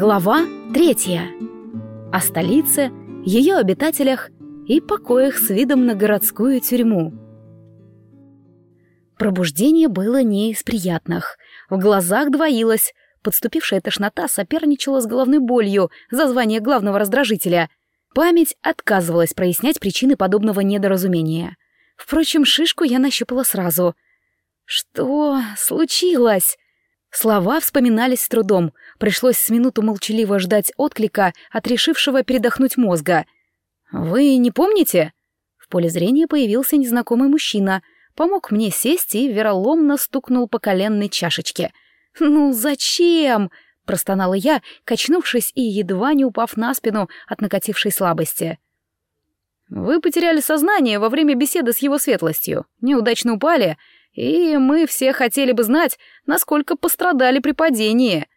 Глава третья. О столице, ее обитателях и покоях с видом на городскую тюрьму. Пробуждение было не из приятных. В глазах двоилось. Подступившая тошнота соперничала с головной болью за звание главного раздражителя. Память отказывалась прояснять причины подобного недоразумения. Впрочем, шишку я нащупала сразу. «Что случилось?» Слова вспоминались с трудом. Пришлось с минуту молчаливо ждать отклика от решившего передохнуть мозга. «Вы не помните?» В поле зрения появился незнакомый мужчина, помог мне сесть и вероломно стукнул по коленной чашечке. «Ну зачем?» — простонала я, качнувшись и едва не упав на спину от накатившей слабости. «Вы потеряли сознание во время беседы с его светлостью, неудачно упали, и мы все хотели бы знать, насколько пострадали при падении».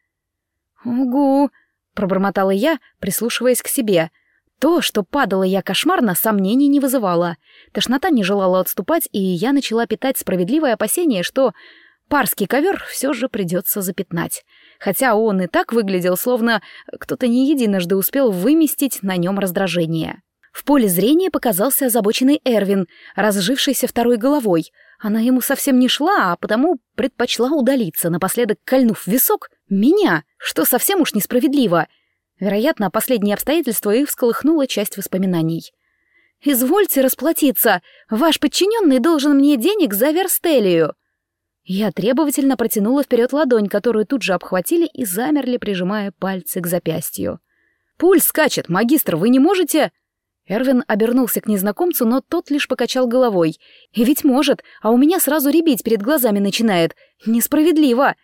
«Угу», — пробормотала я, прислушиваясь к себе. То, что падала я кошмарно, сомнений не вызывало. Тошнота не желала отступать, и я начала питать справедливое опасение, что парский ковер все же придется запятнать. Хотя он и так выглядел, словно кто-то не единожды успел выместить на нем раздражение. В поле зрения показался озабоченный Эрвин, разжившийся второй головой. Она ему совсем не шла, а потому предпочла удалиться, напоследок кольнув висок меня, что совсем уж несправедливо. Вероятно, последнее обстоятельство и всколыхнуло часть воспоминаний. «Извольте расплатиться. Ваш подчиненный должен мне денег за верстелию». Я требовательно протянула вперед ладонь, которую тут же обхватили и замерли, прижимая пальцы к запястью. «Пульс скачет, магистр, вы не можете...» Эрвин обернулся к незнакомцу, но тот лишь покачал головой. «И ведь может, а у меня сразу рябить перед глазами начинает. Несправедливо!»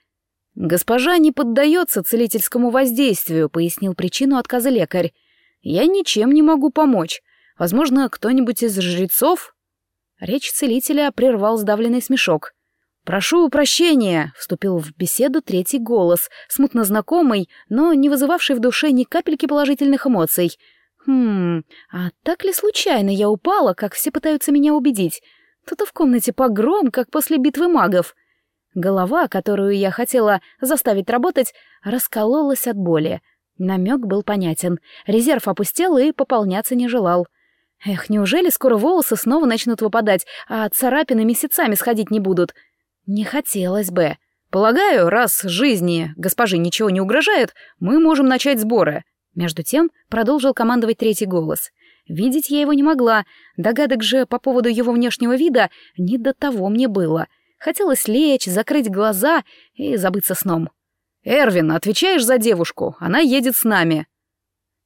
«Госпожа не поддается целительскому воздействию», — пояснил причину отказа лекарь. «Я ничем не могу помочь. Возможно, кто-нибудь из жрецов?» Речь целителя прервал сдавленный смешок. «Прошу прощения», — вступил в беседу третий голос, смутно знакомый, но не вызывавший в душе ни капельки положительных эмоций. «Хм, а так ли случайно я упала, как все пытаются меня убедить? Тут в комнате погром, как после битвы магов». Голова, которую я хотела заставить работать, раскололась от боли. Намек был понятен. Резерв опустел и пополняться не желал. Эх, неужели скоро волосы снова начнут выпадать, а царапины месяцами сходить не будут? Не хотелось бы. Полагаю, раз жизни госпожи ничего не угрожает, мы можем начать сборы. Между тем продолжил командовать третий голос. Видеть я его не могла, догадок же по поводу его внешнего вида не до того мне было — Хотелось лечь, закрыть глаза и забыться сном. «Эрвин, отвечаешь за девушку? Она едет с нами».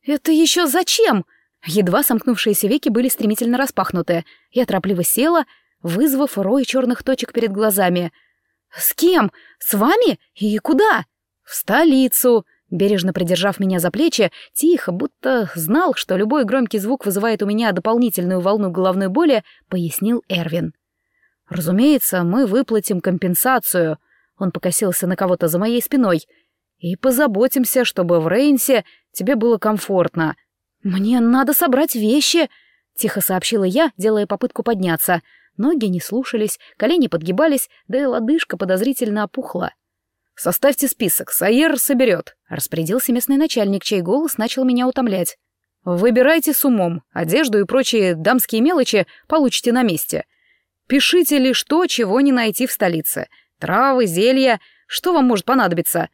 «Это еще зачем?» Едва сомкнувшиеся веки были стремительно распахнуты. Я торопливо села, вызвав рой черных точек перед глазами. «С кем? С вами? И куда?» «В столицу», бережно придержав меня за плечи, тихо, будто знал, что любой громкий звук вызывает у меня дополнительную волну головной боли, пояснил Эрвин. Разумеется, мы выплатим компенсацию. Он покосился на кого-то за моей спиной. И позаботимся, чтобы в Рейнсе тебе было комфортно. Мне надо собрать вещи, тихо сообщила я, делая попытку подняться. Ноги не слушались, колени подгибались, да и лодыжка подозрительно опухла. «Составьте список, Сайер соберет», — распорядился местный начальник, чей голос начал меня утомлять. «Выбирайте с умом, одежду и прочие дамские мелочи получите на месте. Пишите лишь то, чего не найти в столице. Травы, зелья, что вам может понадобиться?»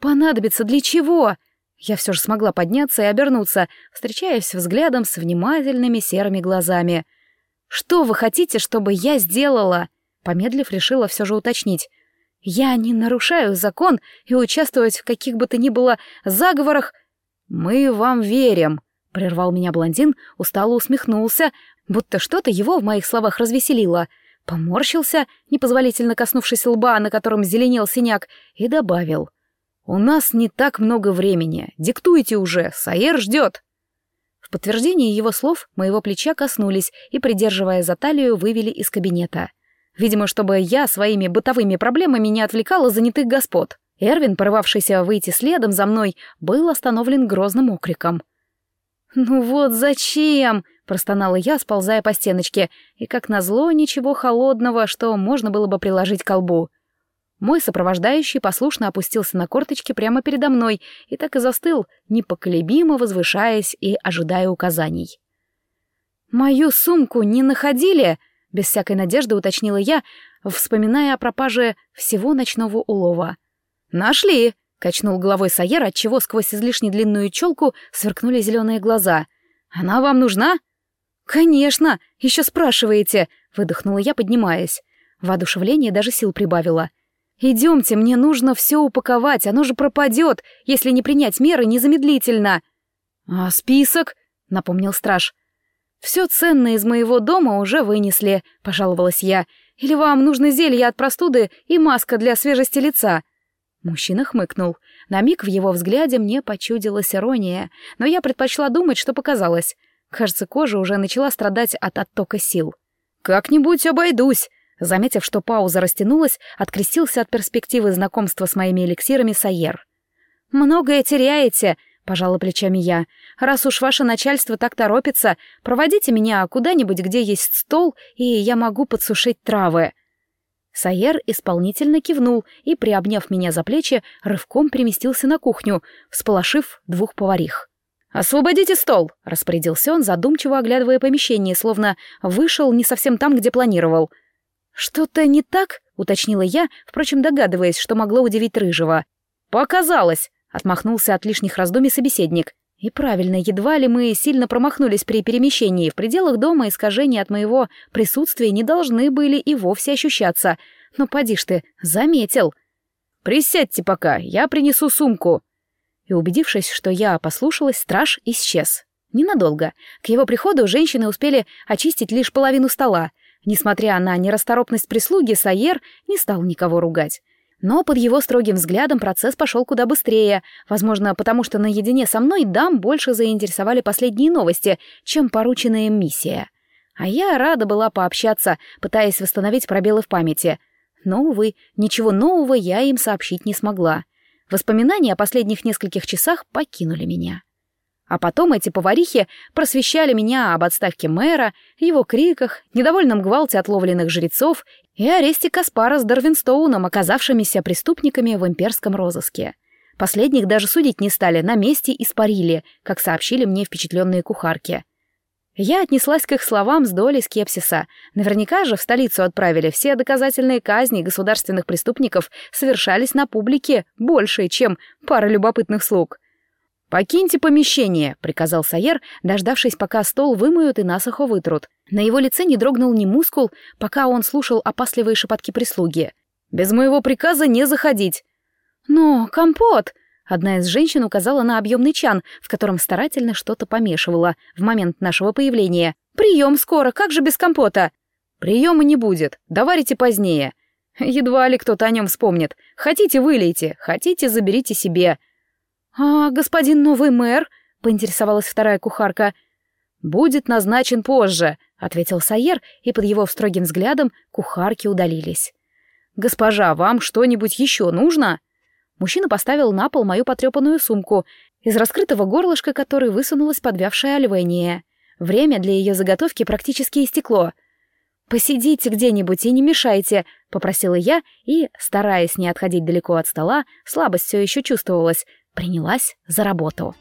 «Понадобится для чего?» Я все же смогла подняться и обернуться, встречаясь взглядом с внимательными серыми глазами. «Что вы хотите, чтобы я сделала?» Помедлив, решила все же уточнить. «Я не нарушаю закон и участвовать в каких бы то ни было заговорах...» «Мы вам верим», — прервал меня блондин, устало усмехнулся, будто что-то его в моих словах развеселило. Поморщился, непозволительно коснувшись лба, на котором зеленел синяк, и добавил. «У нас не так много времени. Диктуйте уже, Саер ждет». В подтверждение его слов моего плеча коснулись и, придерживая за талию, вывели из кабинета. Видимо, чтобы я своими бытовыми проблемами не отвлекала занятых господ. Эрвин, порывавшийся выйти следом за мной, был остановлен грозным окриком. «Ну вот зачем?» Простонала я, сползая по стеночке, и, как назло, ничего холодного, что можно было бы приложить к колбу. Мой сопровождающий послушно опустился на корточки прямо передо мной и так и застыл, непоколебимо возвышаясь и ожидая указаний. «Мою сумку не находили?» — без всякой надежды уточнила я, вспоминая о пропаже всего ночного улова. «Нашли!» — качнул головой Сайер, отчего сквозь излишне длинную челку сверкнули зеленые глаза. «Она вам нужна?» «Конечно! Еще спрашиваете!» — выдохнула я, поднимаясь. Воодушевление даже сил прибавило. «Идемте, мне нужно все упаковать, оно же пропадет, если не принять меры незамедлительно». «А список?» — напомнил страж. «Все ценное из моего дома уже вынесли», — пожаловалась я. «Или вам нужно зелье от простуды и маска для свежести лица?» Мужчина хмыкнул. На миг в его взгляде мне почудилась ирония, но я предпочла думать, что показалось. Кажется, кожа уже начала страдать от оттока сил. «Как-нибудь обойдусь», Заметив, что пауза растянулась, открестился от перспективы знакомства с моими эликсирами Сайер. «Многое теряете», — пожала плечами я. «Раз уж ваше начальство так торопится, проводите меня куда-нибудь, где есть стол, и я могу подсушить травы». Сайер исполнительно кивнул и, приобняв меня за плечи, рывком переместился на кухню, всполошив двух поварих. «Освободите стол!» — распорядился он, задумчиво оглядывая помещение, словно вышел не совсем там, где планировал — «Что-то не так?» — уточнила я, впрочем, догадываясь, что могло удивить Рыжего. «Показалось!» — отмахнулся от лишних раздумий собеседник. И правильно, едва ли мы сильно промахнулись при перемещении. В пределах дома искажения от моего присутствия не должны были и вовсе ощущаться. Но поди ж ты, заметил. «Присядьте пока, я принесу сумку». И убедившись, что я послушалась, страж исчез. Ненадолго. К его приходу женщины успели очистить лишь половину стола — Несмотря на нерасторопность прислуги, Сайер не стал никого ругать. Но под его строгим взглядом процесс пошел куда быстрее, возможно, потому что наедине со мной дам больше заинтересовали последние новости, чем порученная миссия. А я рада была пообщаться, пытаясь восстановить пробелы в памяти. Но, увы, ничего нового я им сообщить не смогла. Воспоминания о последних нескольких часах покинули меня. А потом эти поварихи просвещали меня об отставке мэра, его криках, недовольном гвалте отловленных жрецов и аресте Каспара с Дарвинстоуном, оказавшимися преступниками в имперском розыске. Последних даже судить не стали, на месте испарили, как сообщили мне впечатленные кухарки. Я отнеслась к их словам с долей скепсиса. Наверняка же в столицу отправили все доказательные казни государственных преступников совершались на публике больше, чем пара любопытных слуг. «Покиньте помещение», — приказал Сайер, дождавшись, пока стол вымоют и насухо вытрут. На его лице не дрогнул ни мускул, пока он слушал опасливые шепотки прислуги. «Без моего приказа не заходить». «Но, компот!» — одна из женщин указала на объемный чан, в котором старательно что-то помешивала в момент нашего появления. «Прием скоро, как же без компота?» «Приема не будет, доварите позднее». Едва ли кто-то о нем вспомнит. Хотите, вылейте, хотите, заберите себе. «А господин новый мэр?» — поинтересовалась вторая кухарка. «Будет назначен позже», — ответил Сайер, и под его строгим взглядом кухарки удалились. «Госпожа, вам что-нибудь еще нужно?» Мужчина поставил на пол мою потрепанную сумку, из раскрытого горлышка которой высунулась подвявшая оливения. Время для ее заготовки практически истекло. «Посидите где-нибудь и не мешайте», — попросила я, и, стараясь не отходить далеко от стола, слабость все еще чувствовалась, принялась за работу.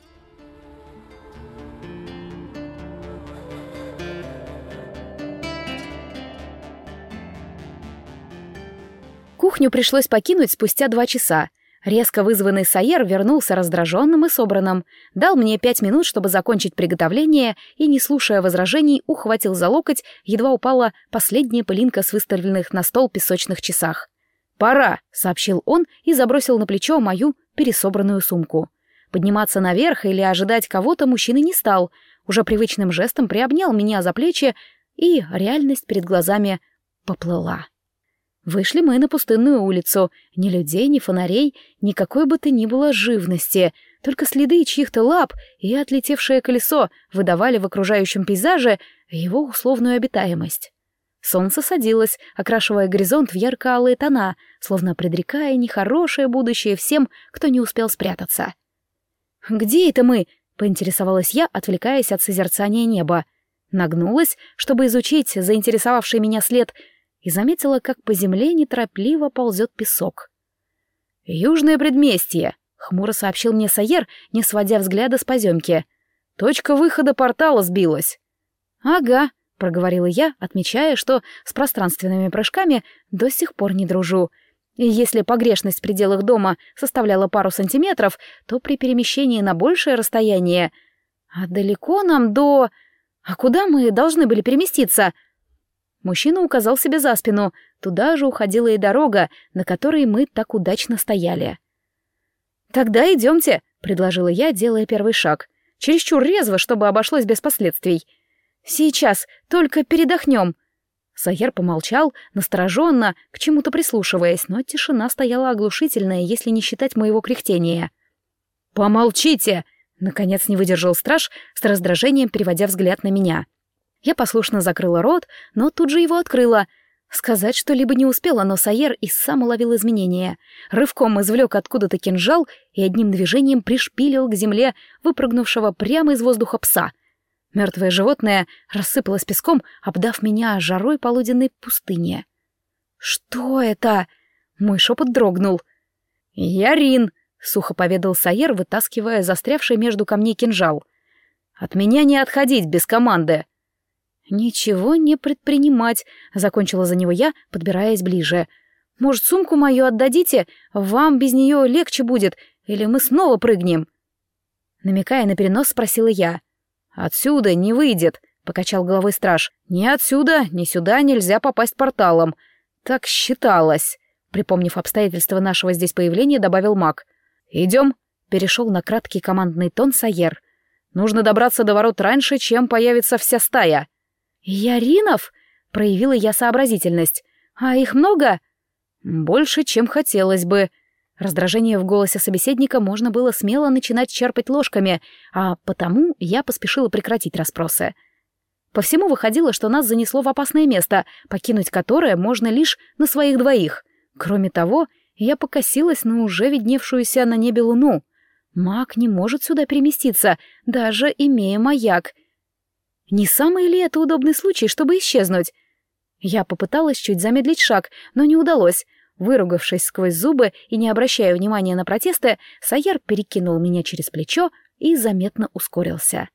Кухню пришлось покинуть спустя два часа. Резко вызванный Сайер вернулся раздраженным и собранным, дал мне пять минут, чтобы закончить приготовление, и, не слушая возражений, ухватил за локоть, едва упала последняя пылинка с выставленных на стол песочных часах. «Пора», — сообщил он и забросил на плечо мою пересобранную сумку. Подниматься наверх или ожидать кого-то мужчина не стал, уже привычным жестом приобнял меня за плечи, и реальность перед глазами поплыла. Вышли мы на пустынную улицу. Ни людей, ни фонарей, никакой бы то ни было живности, только следы чьих-то лап и отлетевшее колесо выдавали в окружающем пейзаже его условную обитаемость. Солнце садилось, окрашивая горизонт в ярко-алые тона, словно предрекая нехорошее будущее всем, кто не успел спрятаться. «Где это мы?» — поинтересовалась я, отвлекаясь от созерцания неба. Нагнулась, чтобы изучить заинтересовавший меня след, и заметила, как по земле неторопливо ползет песок. «Южное предместье», — хмуро сообщил мне Сайер, не сводя взгляда с поземки. «Точка выхода портала сбилась». «Ага», — проговорила я, отмечая, что с пространственными прыжками до сих пор не дружу. И если погрешность в пределах дома составляла пару сантиметров, то при перемещении на большее расстояние... А далеко нам до... А куда мы должны были переместиться?» Мужчина указал себе за спину. Туда же уходила и дорога, на которой мы так удачно стояли. «Тогда идемте», — предложила я, делая первый шаг. Чересчур резво, чтобы обошлось без последствий. «Сейчас, только передохнем». Саер помолчал, настороженно, к чему-то прислушиваясь, но тишина стояла оглушительная, если не считать моего кряхтения. «Помолчите!» — наконец не выдержал страж, с раздражением переводя взгляд на меня. Я послушно закрыла рот, но тут же его открыла. Сказать что-либо не успела, но Саер и сам уловил изменения. Рывком извлек откуда-то кинжал и одним движением пришпилил к земле выпрыгнувшего прямо из воздуха пса. Мертвое животное рассыпалось песком, обдав меня жарой полуденной пустыни. «Что это?» Мой шепот дрогнул. «Ярин!» — сухо поведал Саер, вытаскивая застрявший между камней кинжал. «От меня не отходить без команды!» «Ничего не предпринимать», — закончила за него я, подбираясь ближе. «Может, сумку мою отдадите? Вам без нее легче будет, или мы снова прыгнем?» Намекая на перенос, спросила я. «Отсюда не выйдет», — покачал головой страж. «Ни отсюда, ни сюда нельзя попасть порталом. Так считалось», — припомнив обстоятельства нашего здесь появления, добавил маг. «Идем», — перешел на краткий командный тон Саер. «Нужно добраться до ворот раньше, чем появится вся стая». «Яринов?» — проявила я сообразительность. «А их много?» «Больше, чем хотелось бы». Раздражение в голосе собеседника можно было смело начинать черпать ложками, а потому я поспешила прекратить расспросы. По всему выходило, что нас занесло в опасное место, покинуть которое можно лишь на своих двоих. Кроме того, я покосилась на уже видневшуюся на небе луну. Маг не может сюда переместиться, даже имея маяк, не самый ли это удобный случай, чтобы исчезнуть? Я попыталась чуть замедлить шаг, но не удалось. Выругавшись сквозь зубы и не обращая внимания на протесты, Саяр перекинул меня через плечо и заметно ускорился.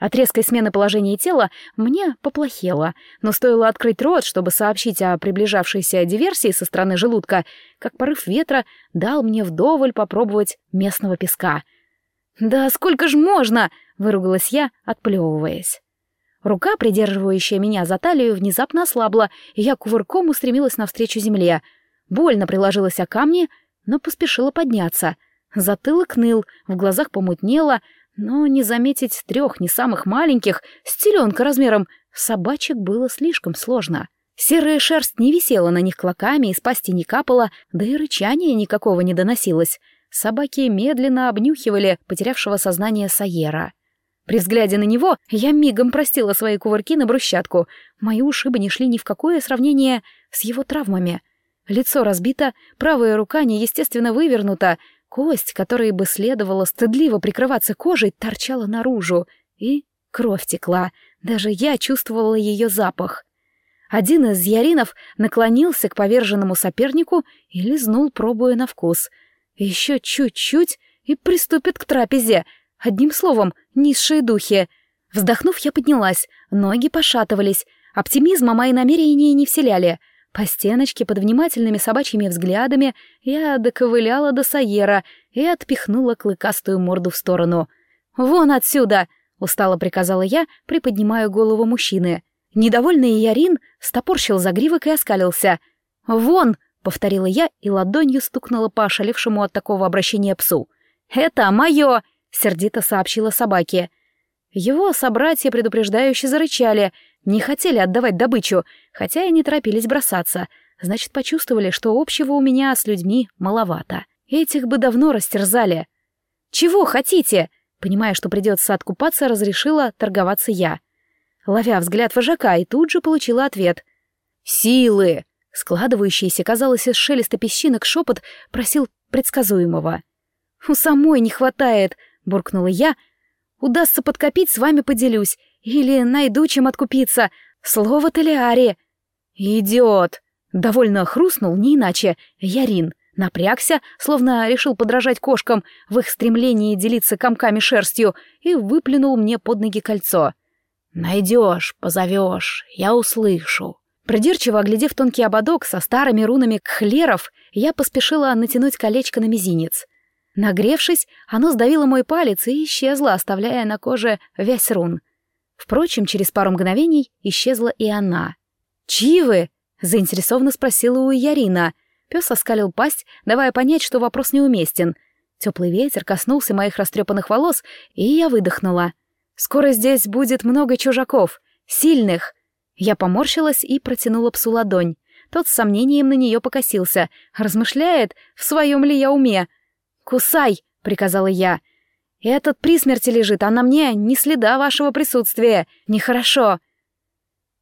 От резкой смены положения тела мне поплохело, но стоило открыть рот, чтобы сообщить о приближавшейся диверсии со стороны желудка, как порыв ветра дал мне вдоволь попробовать местного песка. «Да сколько ж можно!» — выругалась я, отплевываясь. Рука, придерживающая меня за талию, внезапно ослабла, и я кувырком устремилась навстречу земле. Больно приложилась о камни, но поспешила подняться. Затылок ныл, в глазах помутнело, но не заметить трех не самых маленьких, стеленка размером, собачек было слишком сложно. Серая шерсть не висела на них клоками, из пасти не капала, да и рычания никакого не доносилось. Собаки медленно обнюхивали потерявшего сознание Саера. При взгляде на него я мигом простила свои кувырки на брусчатку. Мои ушибы не шли ни в какое сравнение с его травмами. Лицо разбито, правая рука неестественно вывернута, кость, которой бы следовало стыдливо прикрываться кожей, торчала наружу, и кровь текла. Даже я чувствовала ее запах. Один из яринов наклонился к поверженному сопернику и лизнул, пробуя на вкус. Еще чуть-чуть и приступит к трапезе — Одним словом, низшие духи. Вздохнув, я поднялась, ноги пошатывались, оптимизма мои намерения не вселяли. По стеночке под внимательными собачьими взглядами я доковыляла до Саера и отпихнула клыкастую морду в сторону. «Вон отсюда!» — устало приказала я, приподнимая голову мужчины. Недовольный Ярин стопорщил загривок и оскалился. «Вон!» — повторила я и ладонью стукнула по ошалевшему от такого обращения псу. «Это мое!» — сердито сообщила собаке. Его собратья предупреждающе зарычали, не хотели отдавать добычу, хотя и не торопились бросаться. Значит, почувствовали, что общего у меня с людьми маловато. Этих бы давно растерзали. «Чего хотите?» Понимая, что придется откупаться, разрешила торговаться я. Ловя взгляд вожака, и тут же получила ответ. «Силы!» Складывающийся, казалось, из шелеста песчинок шепот просил предсказуемого. «У самой не хватает!» — буркнула я. «Удастся подкопить, с вами поделюсь. Или найду чем откупиться. Слово Толиари». «Идет!» — довольно хрустнул, не иначе, Ярин. Напрягся, словно решил подражать кошкам в их стремлении делиться комками шерстью, и выплюнул мне под ноги кольцо. «Найдешь, позовешь, я услышу». Придирчиво оглядев тонкий ободок со старыми рунами кхлеров, я поспешила натянуть колечко на мизинец. Нагревшись, оно сдавило мой палец и исчезло, оставляя на коже весь рун. Впрочем, через пару мгновений исчезла и она. «Чьи вы?» — заинтересованно спросила у Ярина. Пес оскалил пасть, давая понять, что вопрос неуместен. Теплый ветер коснулся моих растрепанных волос, и я выдохнула. «Скоро здесь будет много чужаков, сильных, я поморщилась и протянула псу ладонь. Тот с сомнением на нее покосился, размышляет, в своем ли я уме. «Кусай!» — приказала я. «Этот при смерти лежит, а на мне ни следа вашего присутствия. Нехорошо!»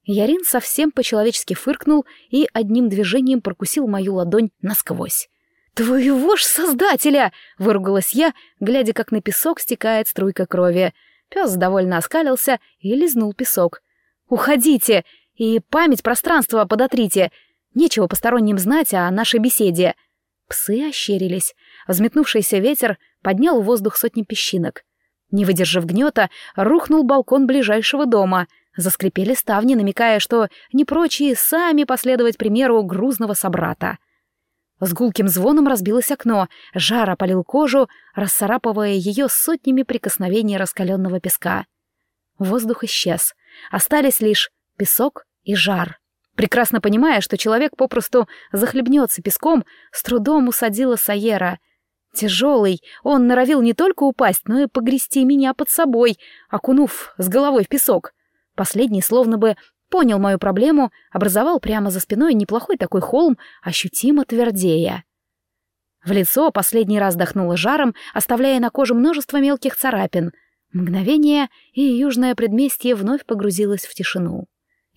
Ярин совсем по-человечески фыркнул и одним движением прокусил мою ладонь насквозь. «Твоего ж создателя!» — выругалась я, глядя, как на песок стекает струйка крови. Пес довольно оскалился и лизнул песок. «Уходите! И память пространства подотрите! Нечего посторонним знать о нашей беседе!» Псы ощерились. Взметнувшийся ветер поднял в воздух сотни песчинок. Не выдержав гнета, рухнул балкон ближайшего дома. Заскрипели ставни, намекая, что не прочие сами последовать примеру грузного собрата. С гулким звоном разбилось окно, жар опалил кожу, расцарапывая ее сотнями прикосновений раскаленного песка. Воздух исчез. Остались лишь песок и жар. Прекрасно понимая, что человек попросту захлебнется песком, с трудом усадила Саера. Тяжелый, он норовил не только упасть, но и погрести меня под собой, окунув с головой в песок. Последний словно бы понял мою проблему, образовал прямо за спиной неплохой такой холм, ощутимо твердея. В лицо последний раз дохнуло жаром, оставляя на коже множество мелких царапин — Мгновение, и южное предместье вновь погрузилось в тишину.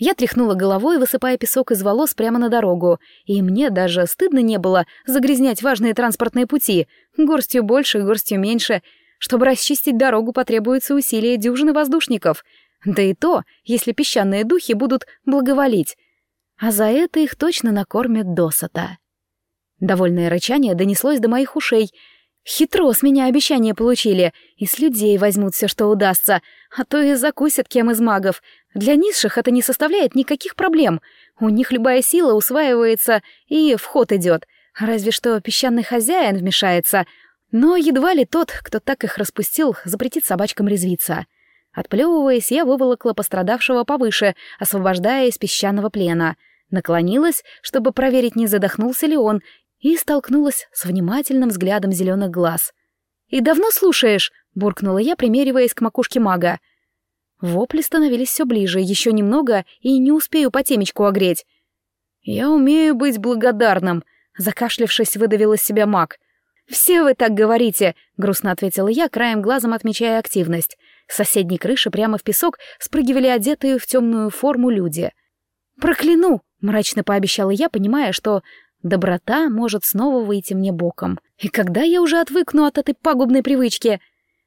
Я тряхнула головой, высыпая песок из волос прямо на дорогу, и мне даже стыдно не было загрязнять важные транспортные пути, горстью больше, горстью меньше. Чтобы расчистить дорогу, потребуется усилие дюжины воздушников. Да и то, если песчаные духи будут благоволить. А за это их точно накормят досыта. Довольное рычание донеслось до моих ушей — Хитро с меня обещание получили, и с людей возьмут все, что удастся, а то и закусят кем из магов. Для низших это не составляет никаких проблем. У них любая сила усваивается и в ход идет. Разве что песчаный хозяин вмешается. Но едва ли тот, кто так их распустил, запретит собачкам резвиться. Отплевываясь, я выволокла пострадавшего повыше, освобождая из песчаного плена. Наклонилась, чтобы проверить, не задохнулся ли он, и столкнулась с внимательным взглядом зеленых глаз. «И давно слушаешь?» — буркнула я, примериваясь к макушке мага. Вопли становились все ближе, еще немного, и не успею по темечку огреть. «Я умею быть благодарным», — закашлявшись, выдавил из себя маг. «Все вы так говорите», — грустно ответила я, краем глазом отмечая активность. С соседней крыши прямо в песок спрыгивали одетые в темную форму люди. «Прокляну!» — мрачно пообещала я, понимая, что Доброта может снова выйти мне боком. И когда я уже отвыкну от этой пагубной привычки?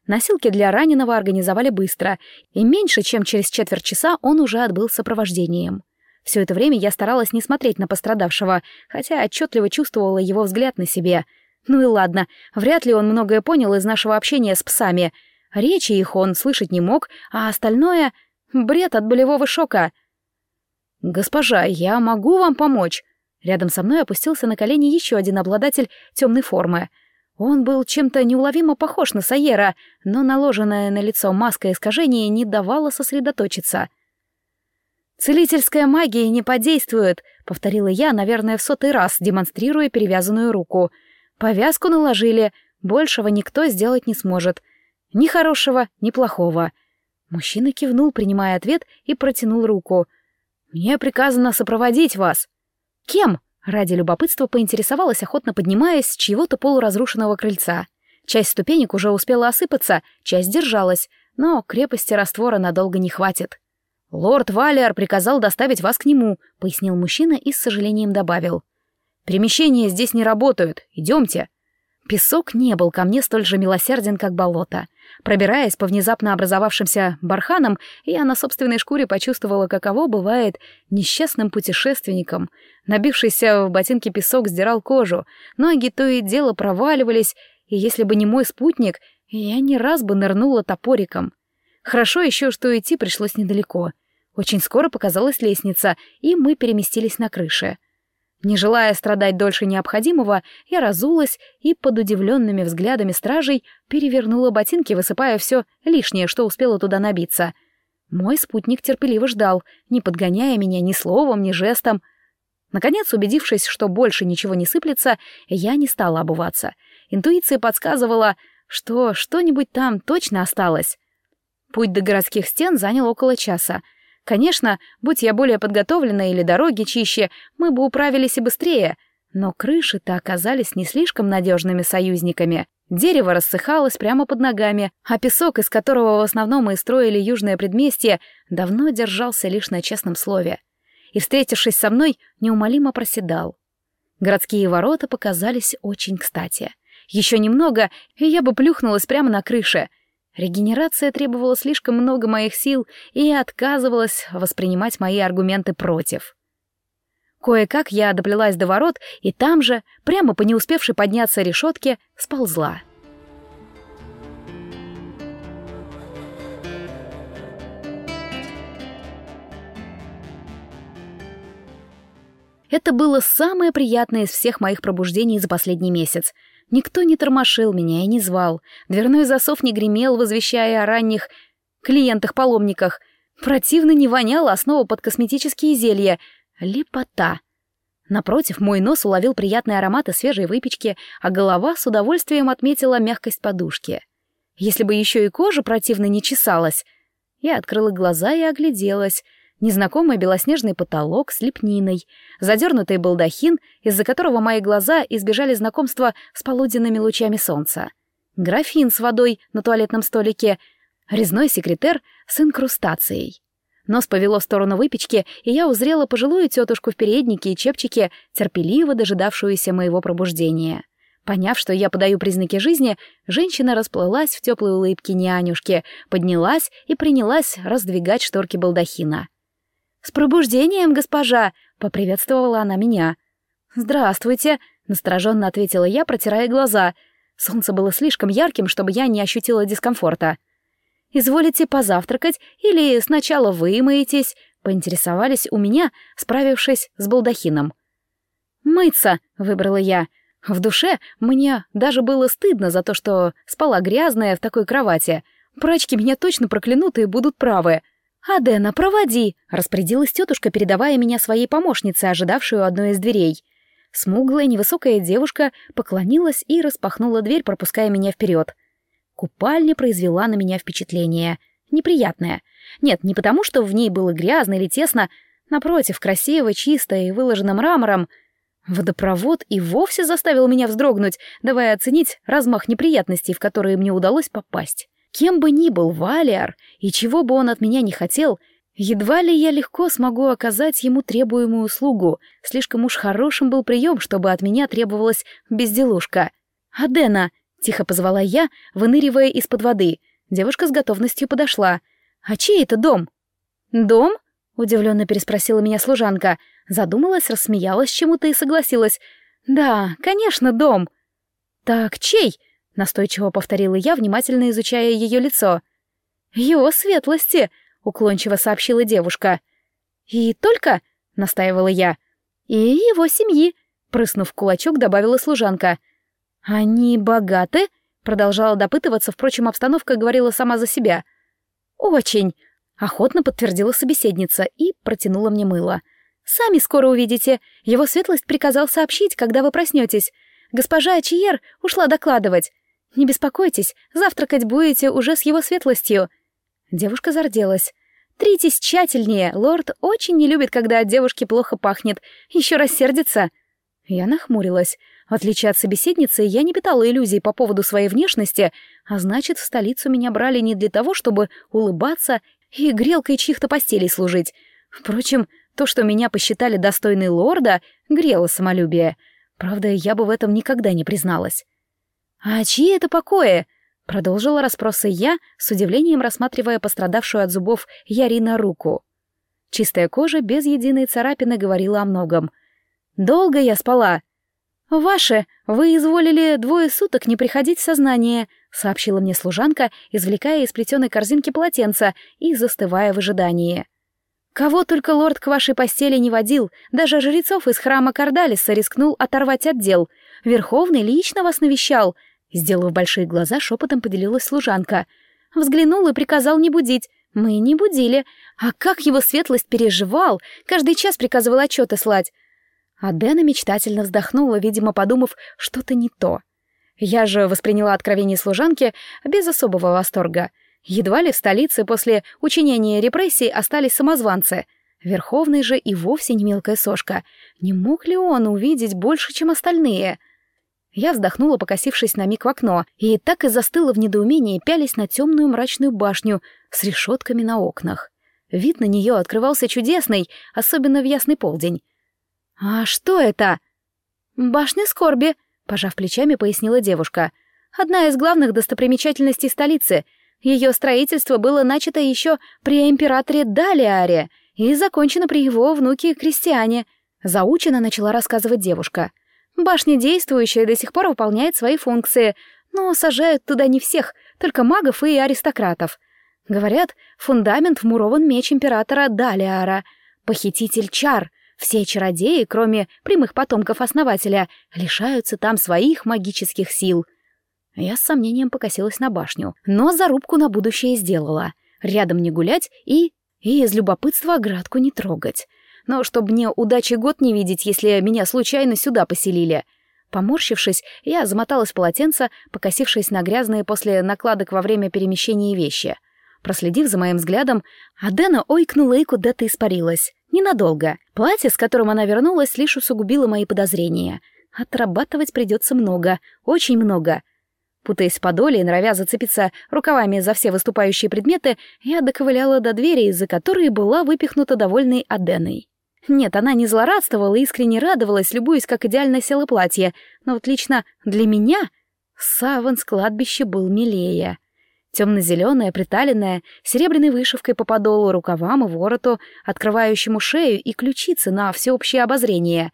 Носилки для раненого организовали быстро, и меньше чем через четверть часа он уже отбыл сопровождением. Все это время я старалась не смотреть на пострадавшего, хотя отчетливо чувствовала его взгляд на себе. Ну и ладно, вряд ли он многое понял из нашего общения с псами. Речи их он слышать не мог, а остальное — бред от болевого шока. «Госпожа, я могу вам помочь?» Рядом со мной опустился на колени еще один обладатель темной формы. Он был чем-то неуловимо похож на Сайера, но наложенная на лицо маска искажения не давала сосредоточиться. «Целительская магия не подействует», — повторила я, наверное, в сотый раз, демонстрируя перевязанную руку. «Повязку наложили, большего никто сделать не сможет. Ни хорошего, ни плохого». Мужчина кивнул, принимая ответ, и протянул руку. «Мне приказано сопроводить вас». «Кем?» — ради любопытства поинтересовалась, охотно поднимаясь с чьего-то полуразрушенного крыльца. Часть ступенек уже успела осыпаться, часть держалась, но крепости раствора надолго не хватит. «Лорд Валиар приказал доставить вас к нему», — пояснил мужчина и с сожалением добавил. «Перемещения здесь не работают. Идемте». Песок не был ко мне столь же милосерден, как болото. Пробираясь по внезапно образовавшимся барханам, я на собственной шкуре почувствовала, каково бывает несчастным путешественником. Набившийся в ботинки песок сдирал кожу, ноги то и дело проваливались, и если бы не мой спутник, я не раз бы нырнула топориком. Хорошо еще, что идти пришлось недалеко. Очень скоро показалась лестница, и мы переместились на крыше. Не желая страдать дольше необходимого, я разулась и под удивленными взглядами стражей перевернула ботинки, высыпая все лишнее, что успело туда набиться. Мой спутник терпеливо ждал, не подгоняя меня ни словом, ни жестом. Наконец, убедившись, что больше ничего не сыплется, я не стала обуваться. Интуиция подсказывала, что что-нибудь там точно осталось. Путь до городских стен занял около часа — Конечно, будь я более подготовлена или дороги чище, мы бы управились и быстрее, но крыши-то оказались не слишком надежными союзниками. Дерево рассыхалось прямо под ногами, а песок, из которого в основном мы строили южное предместье, давно держался лишь на честном слове. И, встретившись со мной, неумолимо проседал. Городские ворота показались очень кстати. Еще немного, и я бы плюхнулась прямо на крыше — Регенерация требовала слишком много моих сил и отказывалась воспринимать мои аргументы против. Кое-как я доплелась до ворот, и там же, прямо по не успевшей подняться решетке, сползла. Это было самое приятное из всех моих пробуждений за последний месяц — Никто не тормошил меня и не звал. Дверной засов не гремел, возвещая о ранних клиентах-паломниках. Противно не воняло, основа под косметические зелья. Лепота. Напротив, мой нос уловил приятные ароматы свежей выпечки, а голова с удовольствием отметила мягкость подушки. Если бы еще и кожа противно не чесалась. Я открыла глаза и огляделась — незнакомый белоснежный потолок с лепниной, задернутый балдахин, из-за которого мои глаза избежали знакомства с полуденными лучами солнца, графин с водой на туалетном столике, резной секретер с инкрустацией. Нос повело в сторону выпечки, и я узрела пожилую тетушку в переднике и чепчике, терпеливо дожидавшуюся моего пробуждения. Поняв, что я подаю признаки жизни, женщина расплылась в теплой улыбке нянюшки, поднялась и принялась раздвигать шторки балдахина. «С пробуждением, госпожа!» — поприветствовала она меня. «Здравствуйте!» — настороженно ответила я, протирая глаза. Солнце было слишком ярким, чтобы я не ощутила дискомфорта. «Изволите позавтракать или сначала вы моетесь?» — поинтересовались у меня, справившись с балдахином. «Мыться!» — выбрала я. В душе мне даже было стыдно за то, что спала грязная в такой кровати. Прачки меня точно проклянут и будут правы. «Адена, проводи!» — распорядилась тетушка, передавая меня своей помощнице, ожидавшую у одной из дверей. Смуглая, невысокая девушка поклонилась и распахнула дверь, пропуская меня вперед. Купальня произвела на меня впечатление. Неприятное. Нет, не потому, что в ней было грязно или тесно, напротив, красиво, чисто и выложено мрамором. Водопровод и вовсе заставил меня вздрогнуть, давая оценить размах неприятностей, в которые мне удалось попасть. Кем бы ни был Валиар, и чего бы он от меня не хотел, едва ли я легко смогу оказать ему требуемую услугу. Слишком уж хорошим был прием, чтобы от меня требовалась безделушка. «Адена!» — тихо позвала я, выныривая из-под воды. Девушка с готовностью подошла. «А чей это дом?» «Дом?» — удивленно переспросила меня служанка. Задумалась, рассмеялась чему-то и согласилась. «Да, конечно, дом». «Так чей?» Настойчиво повторила я, внимательно изучая ее лицо. «Его светлости!» — уклончиво сообщила девушка. «И только?» — настаивала я. «И его семьи!» — прыснув кулачок, добавила служанка. «Они богаты?» — продолжала допытываться, впрочем, обстановка говорила сама за себя. «Очень!» — охотно подтвердила собеседница и протянула мне мыло. «Сами скоро увидите. Его светлость приказал сообщить, когда вы проснетесь. Госпожа Ачиер ушла докладывать. «Не беспокойтесь, завтракать будете уже с его светлостью». Девушка зарделась. «Тритесь тщательнее, лорд очень не любит, когда от девушки плохо пахнет, еще рассердится». Я нахмурилась. В отличие от собеседницы, я не питала иллюзий по поводу своей внешности, а значит, в столицу меня брали не для того, чтобы улыбаться и грелкой чьих-то постелей служить. Впрочем, то, что меня посчитали достойной лорда, грело самолюбие. Правда, я бы в этом никогда не призналась. «А чьи это покои?» Продолжила расспросы я, с удивлением рассматривая пострадавшую от зубов Ярина руку. Чистая кожа без единой царапины говорила о многом. «Долго я спала?» «Ваше, вы изволили двое суток не приходить в сознание», — сообщила мне служанка, извлекая из плетеной корзинки полотенца и застывая в ожидании. «Кого только лорд к вашей постели не водил, даже жрецов из храма Кардалиса рискнул оторвать отдел. Верховный лично вас навещал», — сделав большие глаза, шепотом поделилась служанка. Взглянул и приказал не будить. Мы не будили. А как его светлость переживал, каждый час приказывал отчеты слать. А Дэна мечтательно вздохнула, видимо, подумав, что-то не то. Я же восприняла откровение служанки без особого восторга. Едва ли в столице после учинения репрессий остались самозванцы. Верховный же и вовсе не мелкая сошка. Не мог ли он увидеть больше, чем остальные? Я вздохнула, покосившись на миг в окно, и так и застыла в недоумении, пялись на темную мрачную башню с решетками на окнах. Вид на нее открывался чудесный, особенно в ясный полдень. «А что это?» «Башня скорби», — пожав плечами, пояснила девушка. «Одна из главных достопримечательностей столицы. Ее строительство было начато еще при императоре Далиаре и закончено при его внуке Кристиане», — заучено начала рассказывать девушка. «Башня действующая до сих пор выполняет свои функции, но сажают туда не всех, только магов и аристократов. Говорят, фундамент вмурован меч императора Далиара, похититель чар — все чародеи, кроме прямых потомков основателя, лишаются там своих магических сил. Я с сомнением покосилась на башню, но зарубку на будущее сделала. Рядом не гулять и... и из любопытства оградку не трогать. Но чтобы мне удачи год не видеть, если меня случайно сюда поселили. Поморщившись, я замоталась в полотенце, покосившись на грязные после накладок во время перемещения вещи. Проследив за моим взглядом, Адена ойкнула и куда-то испарилась. Ненадолго. Платье, с которым она вернулась, лишь усугубило мои подозрения. Отрабатывать придется много, очень много. Путаясь в подоле и норовя зацепиться рукавами за все выступающие предметы, я доковыляла до двери, из-за которой была выпихнута довольной Аденой. Нет, она не злорадствовала, искренне радовалась, любуясь, как идеально село платье, но вот лично для меня саван с кладбища был милее. Темно-зеленая, приталенная, серебряной вышивкой по подолу, рукавам и вороту, открывающему шею и ключицы на всеобщее обозрение.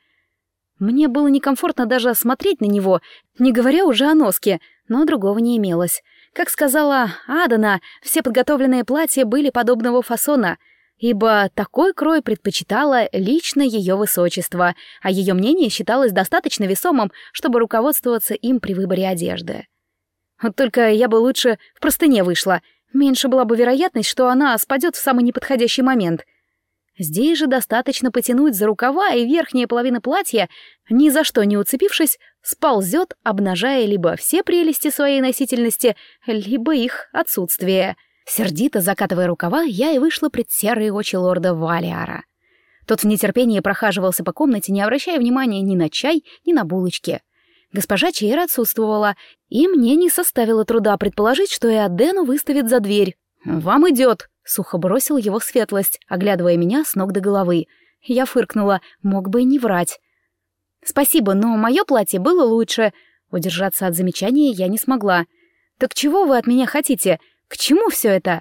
Мне было некомфортно даже смотреть на него, не говоря уже о носке, но другого не имелось. Как сказала Адана, все подготовленные платья были подобного фасона, ибо такой крой предпочитала лично ее высочество, а ее мнение считалось достаточно весомым, чтобы руководствоваться им при выборе одежды. Вот только я бы лучше в простыне вышла. Меньше была бы вероятность, что она спадет в самый неподходящий момент. Здесь же достаточно потянуть за рукава, и верхняя половина платья, ни за что не уцепившись, сползет, обнажая либо все прелести своей носительности, либо их отсутствие. Сердито закатывая рукава, я и вышла пред серые очи лорда Валиара. Тот в нетерпении прохаживался по комнате, не обращая внимания ни на чай, ни на булочки. Госпожа Чейра отсутствовала, и мне не составило труда предположить, что и Адену выставит за дверь. «Вам идет», — сухо бросил его светлость, оглядывая меня с ног до головы. Я фыркнула, мог бы и не врать. «Спасибо, но мое платье было лучше». Удержаться от замечания я не смогла. «Так чего вы от меня хотите? К чему все это?»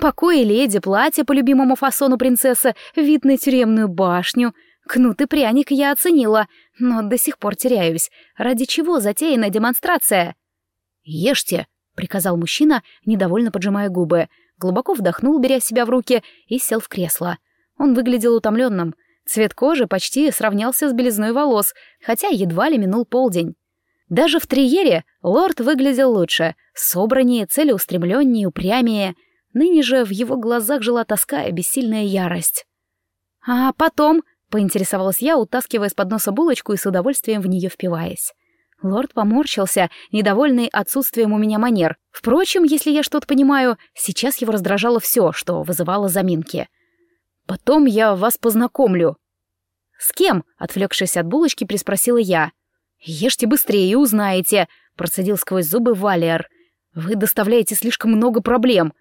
«Покой леди, платье по любимому фасону принцессы, вид на тюремную башню», Кнут и пряник я оценила, но до сих пор теряюсь. Ради чего затеяна демонстрация? «Ешьте», — приказал мужчина, недовольно поджимая губы. Глубоко вдохнул, беря себя в руки, и сел в кресло. Он выглядел утомленным. Цвет кожи почти сравнялся с белизной волос, хотя едва ли минул полдень. Даже в триере лорд выглядел лучше, собраннее, целеустремленнее, упрямее. Ныне же в его глазах жила тоска и бессильная ярость. «А потом», Поинтересовалась я, утаскивая с подноса булочку и с удовольствием в нее впиваясь. Лорд поморщился, недовольный отсутствием у меня манер. Впрочем, если я что-то понимаю, сейчас его раздражало все, что вызывало заминки. «Потом я вас познакомлю». «С кем?» — отвлекшись от булочки, приспросила я. «Ешьте быстрее и узнаете», — процедил сквозь зубы Валиар. «Вы доставляете слишком много проблем».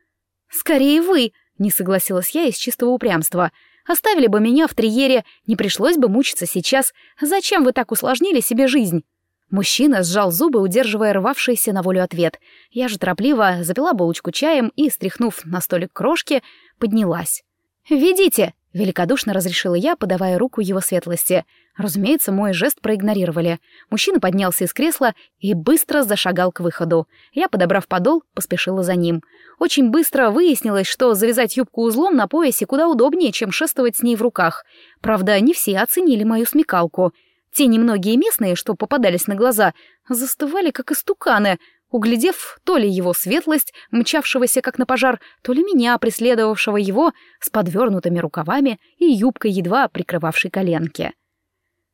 «Скорее вы», — не согласилась я из чистого упрямства. Оставили бы меня в триере, не пришлось бы мучиться сейчас. Зачем вы так усложнили себе жизнь? Мужчина сжал зубы, удерживая рвавшийся на волю ответ. Я же торопливо запила булочку чаем и, стряхнув на столик крошки, поднялась. «Ведите!» — великодушно разрешила я, подавая руку его светлости. Разумеется, мой жест проигнорировали. Мужчина поднялся из кресла и быстро зашагал к выходу. Я, подобрав подол, поспешила за ним. Очень быстро выяснилось, что завязать юбку узлом на поясе куда удобнее, чем шествовать с ней в руках. Правда, не все оценили мою смекалку. Те немногие местные, что попадались на глаза, застывали, как истуканы, углядев то ли его светлость, мчавшегося как на пожар, то ли меня, преследовавшего его, с подвернутыми рукавами и юбкой, едва прикрывавшей коленки.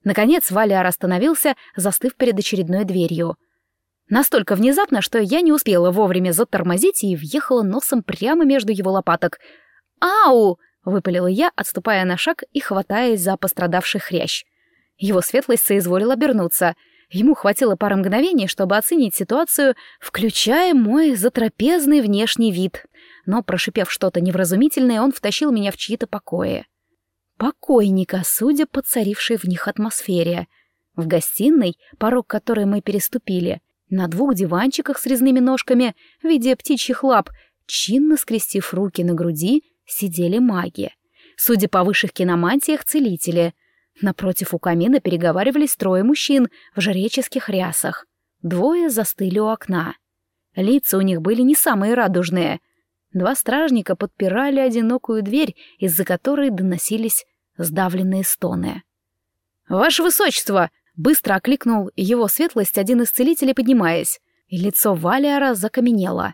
Наконец Валиар остановился, застыв перед очередной дверью. Настолько внезапно, что я не успела вовремя затормозить и въехала носом прямо между его лопаток. «Ау!» — выпалила я, отступая на шаг и хватаясь за пострадавший хрящ. Его светлость соизволил обернуться. Ему хватило пары мгновений, чтобы оценить ситуацию, включая мой затрапезный внешний вид. Но, прошипев что-то невразумительное, он втащил меня в чьи-то покои. Покойника, судя по царившей в них атмосфере. В гостиной, порог которой мы переступили, на двух диванчиках с резными ножками в виде птичьих лап, чинно скрестив руки на груди, сидели маги. Судя по высших киномантиях, целители — Напротив у камина переговаривались трое мужчин в жреческих рясах. Двое застыли у окна. Лица у них были не самые радужные. Два стражника подпирали одинокую дверь, из-за которой доносились сдавленные стоны. «Ваше высочество!» — быстро окликнул его светлость один из целителей, поднимаясь, и лицо Валиара закаменело.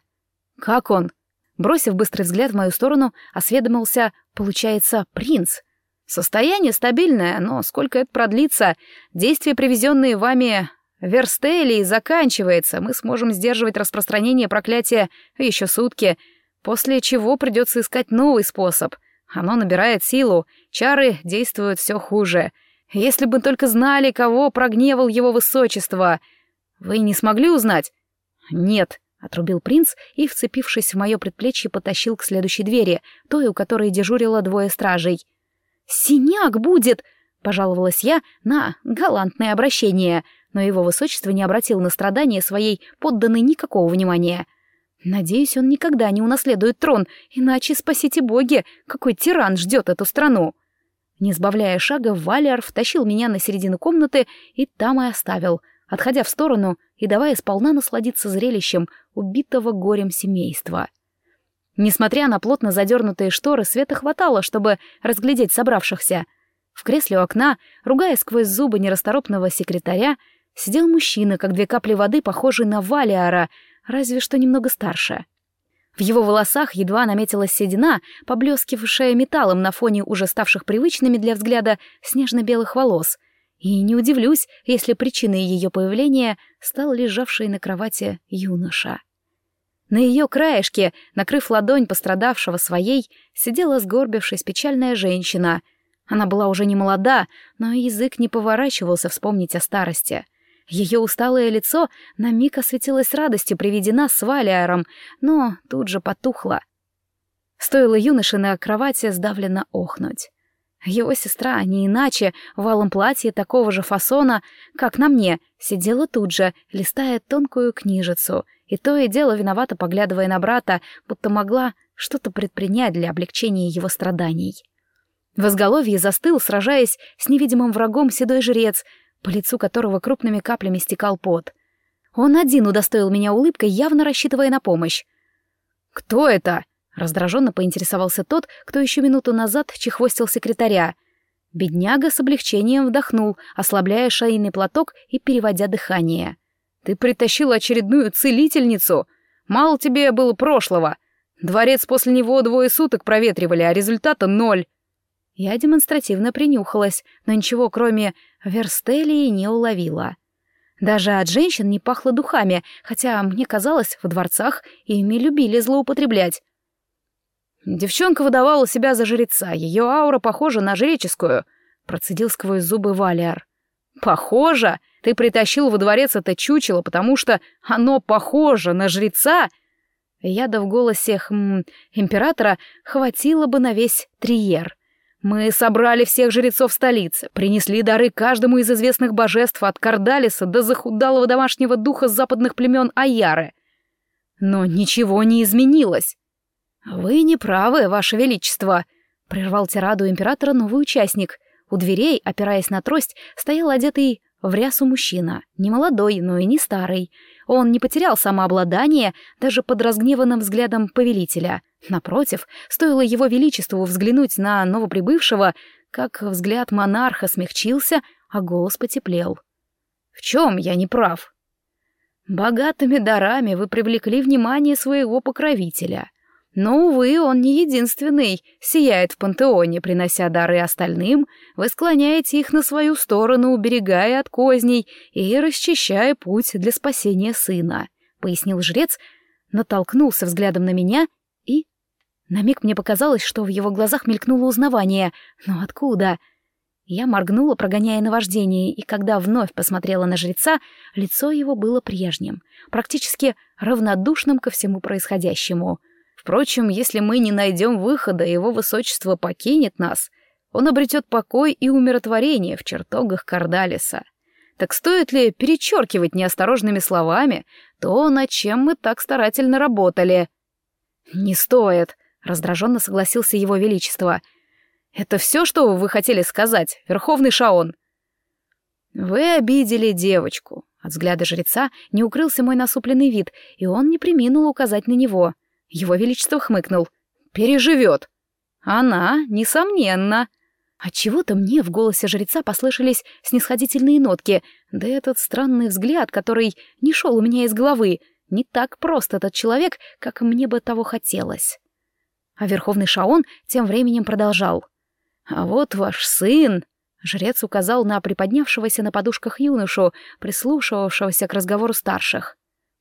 «Как он?» Бросив быстрый взгляд в мою сторону, осведомился, получается, принц — Состояние стабильное, но сколько это продлится? Действие, привезенные вами верстелей, заканчивается. Мы сможем сдерживать распространение проклятия еще сутки, после чего придется искать новый способ. Оно набирает силу, чары действуют все хуже. Если бы только знали, кого прогневал его высочество. Вы не смогли узнать? Нет, — отрубил принц и, вцепившись в мое предплечье, потащил к следующей двери, той, у которой дежурило двое стражей — «Синяк будет!» — пожаловалась я на галантное обращение, но его высочество не обратил на страдания своей подданной никакого внимания. Надеюсь, он никогда не унаследует трон, иначе, спасите боги, какой тиран ждет эту страну. Не сбавляя шага, Валиар втащил меня на середину комнаты и там и оставил, отходя в сторону и давая сполна насладиться зрелищем убитого горем семейства. Несмотря на плотно задернутые шторы, света хватало, чтобы разглядеть собравшихся. В кресле у окна, ругая сквозь зубы нерасторопного секретаря, сидел мужчина, как две капли воды, похожий на Валиара, разве что немного старше. В его волосах едва наметилась седина, поблескившая металлом на фоне уже ставших привычными для взгляда снежно-белых волос. И не удивлюсь, если причиной ее появления стал лежавший на кровати юноша. На ее краешке, накрыв ладонь пострадавшего своей, сидела сгорбившись печальная женщина. Она была уже не молода, но язык не поворачивался вспомнить о старости. Ее усталое лицо на миг осветилось радостью приведена с Валиаром, но тут же потухло. Стоило юноше на кровати сдавленно охнуть. Его сестра, не иначе, в алом платье такого же фасона, как на мне, сидела тут же, листая тонкую книжицу — и то и дело виновато поглядывая на брата, будто могла что-то предпринять для облегчения его страданий. В изголовье застыл, сражаясь с невидимым врагом седой жрец, по лицу которого крупными каплями стекал пот. Он один удостоил меня улыбкой, явно рассчитывая на помощь. «Кто это?» — раздраженно поинтересовался тот, кто еще минуту назад чехвостил секретаря. Бедняга с облегчением вдохнул, ослабляя шейный платок и переводя дыхание. Ты притащил очередную целительницу. Мало тебе было прошлого. Дворец после него двое суток проветривали, а результата ноль. Я демонстративно принюхалась, но ничего, кроме верстелии, не уловила. Даже от женщин не пахло духами, хотя, мне казалось, в дворцах ими любили злоупотреблять. Девчонка выдавала себя за жреца, ее аура похожа на жреческую, процедил сквозь зубы Валиар. Похоже? Ты притащил во дворец это чучело, потому что оно похоже на жреца?» Яда в голосе хм, императора хватило бы на весь триер. Мы собрали всех жрецов столицы, принесли дары каждому из известных божеств от Кардалиса до захудалого домашнего духа западных племен Аяры. Но ничего не изменилось. «Вы не правы, Ваше Величество», — прервал тираду императора новый участник. У дверей, опираясь на трость, стоял одетый в рясу мужчина, не молодой, но и не старый. Он не потерял самообладание даже под разгневанным взглядом повелителя. Напротив, стоило его величеству взглянуть на новоприбывшего, как взгляд монарха смягчился, а голос потеплел. «В чем я не прав?» «Богатыми дарами вы привлекли внимание своего покровителя. Но, увы, он не единственный, сияет в пантеоне, принося дары остальным, вы склоняете их на свою сторону, уберегая от козней и расчищая путь для спасения сына», — пояснил жрец, натолкнулся взглядом на меня и... На миг мне показалось, что в его глазах мелькнуло узнавание. Но откуда? Я моргнула, прогоняя наваждение, и когда вновь посмотрела на жреца, лицо его было прежним, практически равнодушным ко всему происходящему — Впрочем, если мы не найдем выхода, его высочество покинет нас, он обретет покой и умиротворение в чертогах Кардалиса. Так стоит ли перечеркивать неосторожными словами то, над чем мы так старательно работали? Не стоит, раздраженно согласился его величество. Это все, что вы хотели сказать, Верховный Шаон? Вы обидели девочку. От взгляда жреца не укрылся мой насупленный вид, и он не приминул указать на него — его Величество хмыкнул. «Переживет». «Она, несомненно». Отчего-то мне в голосе жреца послышались снисходительные нотки, да этот странный взгляд, который не шел у меня из головы. Не так прост этот человек, как мне бы того хотелось. А Верховный Шаон тем временем продолжал. «А вот ваш сын...» Жрец указал на приподнявшегося на подушках юношу, прислушивавшегося к разговору старших.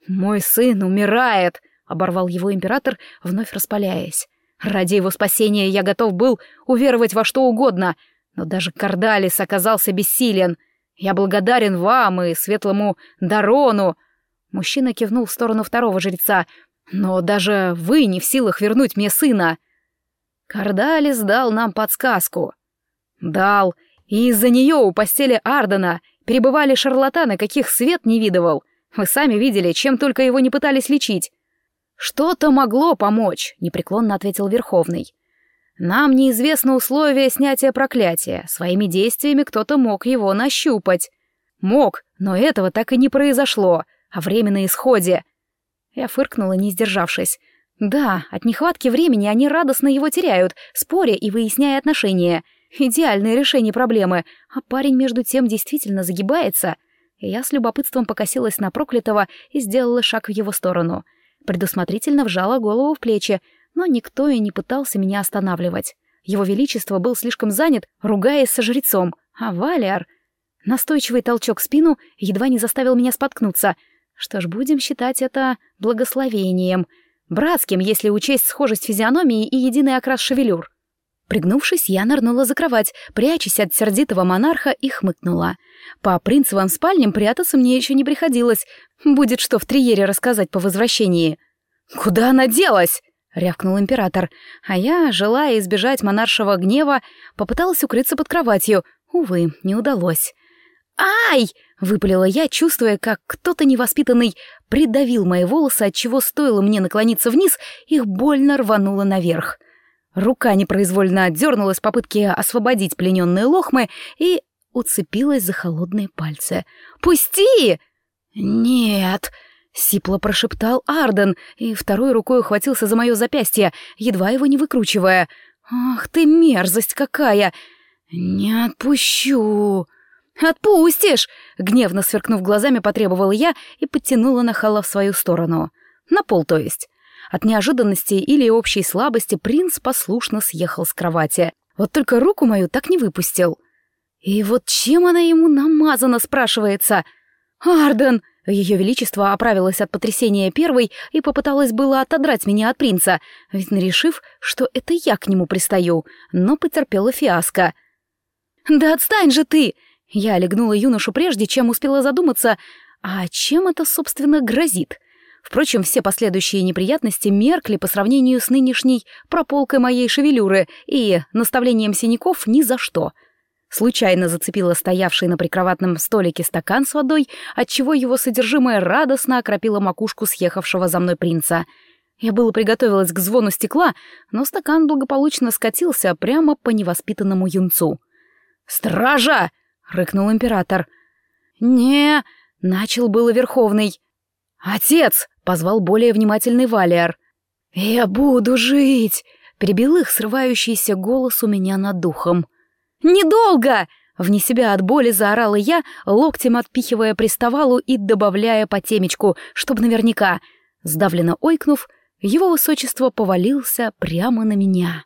«Мой сын умирает!» — оборвал его император, вновь распаляясь. «Ради его спасения я готов был уверовать во что угодно, но даже Кардалис оказался бессилен. Я благодарен вам и светлому Дарону». Мужчина кивнул в сторону второго жреца. «Но даже вы не в силах вернуть мне сына». Кардалис дал нам подсказку. Дал, и из-за нее у постели Ардена перебывали шарлатаны, каких свет не видывал. Вы сами видели, чем только его не пытались лечить. «Что-то могло помочь», — непреклонно ответил Верховный. «Нам неизвестно условия снятия проклятия. Своими действиями кто-то мог его нащупать. Мог, но этого так и не произошло, а время на исходе». Я фыркнула, не сдержавшись. «Да, от нехватки времени они радостно его теряют, споря и выясняя отношения. Идеальное решение проблемы, а парень между тем действительно загибается». Я с любопытством покосилась на проклятого и сделала шаг в его сторону — предусмотрительно вжала голову в плечи, но никто и не пытался меня останавливать. Его Величество был слишком занят, ругаясь со жрецом, а Валиар... Настойчивый толчок в спину едва не заставил меня споткнуться. Что ж, будем считать это благословением. Братским, если учесть схожесть физиономии и единый окрас шевелюр. Пригнувшись, я нырнула за кровать, прячась от сердитого монарха и хмыкнула. По принцевым спальням прятаться мне еще не приходилось. Будет что в Триере рассказать по возвращении. «Куда она делась?» — рявкнул император. А я, желая избежать монаршего гнева, попыталась укрыться под кроватью. Увы, не удалось. «Ай!» — выпалила я, чувствуя, как кто-то невоспитанный придавил мои волосы, отчего стоило мне наклониться вниз, их больно рвануло наверх. Рука непроизвольно отдернулась в попытке освободить плененные лохмы и уцепилась за холодные пальцы. «Пусти!» «Нет!» — сипло прошептал Арден и второй рукой ухватился за мое запястье, едва его не выкручивая. «Ах ты мерзость какая! Не отпущу!» «Отпустишь!» — гневно сверкнув глазами, потребовала я и подтянула нахала в свою сторону. На пол, то есть. От неожиданности или общей слабости принц послушно съехал с кровати. Вот только руку мою так не выпустил. И вот чем она ему намазана, спрашивается? «Арден!» Ее Величество оправилось от потрясения первой и попыталась было отодрать меня от принца, видно решив, что это я к нему пристаю, но потерпела фиаско. «Да отстань же ты!» Я легнула юношу прежде, чем успела задуматься, а чем это, собственно, грозит? Впрочем, все последующие неприятности меркли по сравнению с нынешней прополкой моей шевелюры и наставлением синяков ни за что. Случайно зацепила стоявший на прикроватном столике стакан с водой, отчего его содержимое радостно окропило макушку съехавшего за мной принца. Я было приготовилась к звону стекла, но стакан благополучно скатился прямо по невоспитанному юнцу. «Стража!» — рыкнул император. «Не...» — начал было Верховный. «Отец!» — позвал более внимательный Валиар. «Я буду жить!» — перебил их срывающийся голос у меня над духом. «Недолго!» — вне себя от боли заорала я, локтем отпихивая приставалу и добавляя по темечку, чтобы наверняка. Сдавленно ойкнув, его высочество повалился прямо на меня.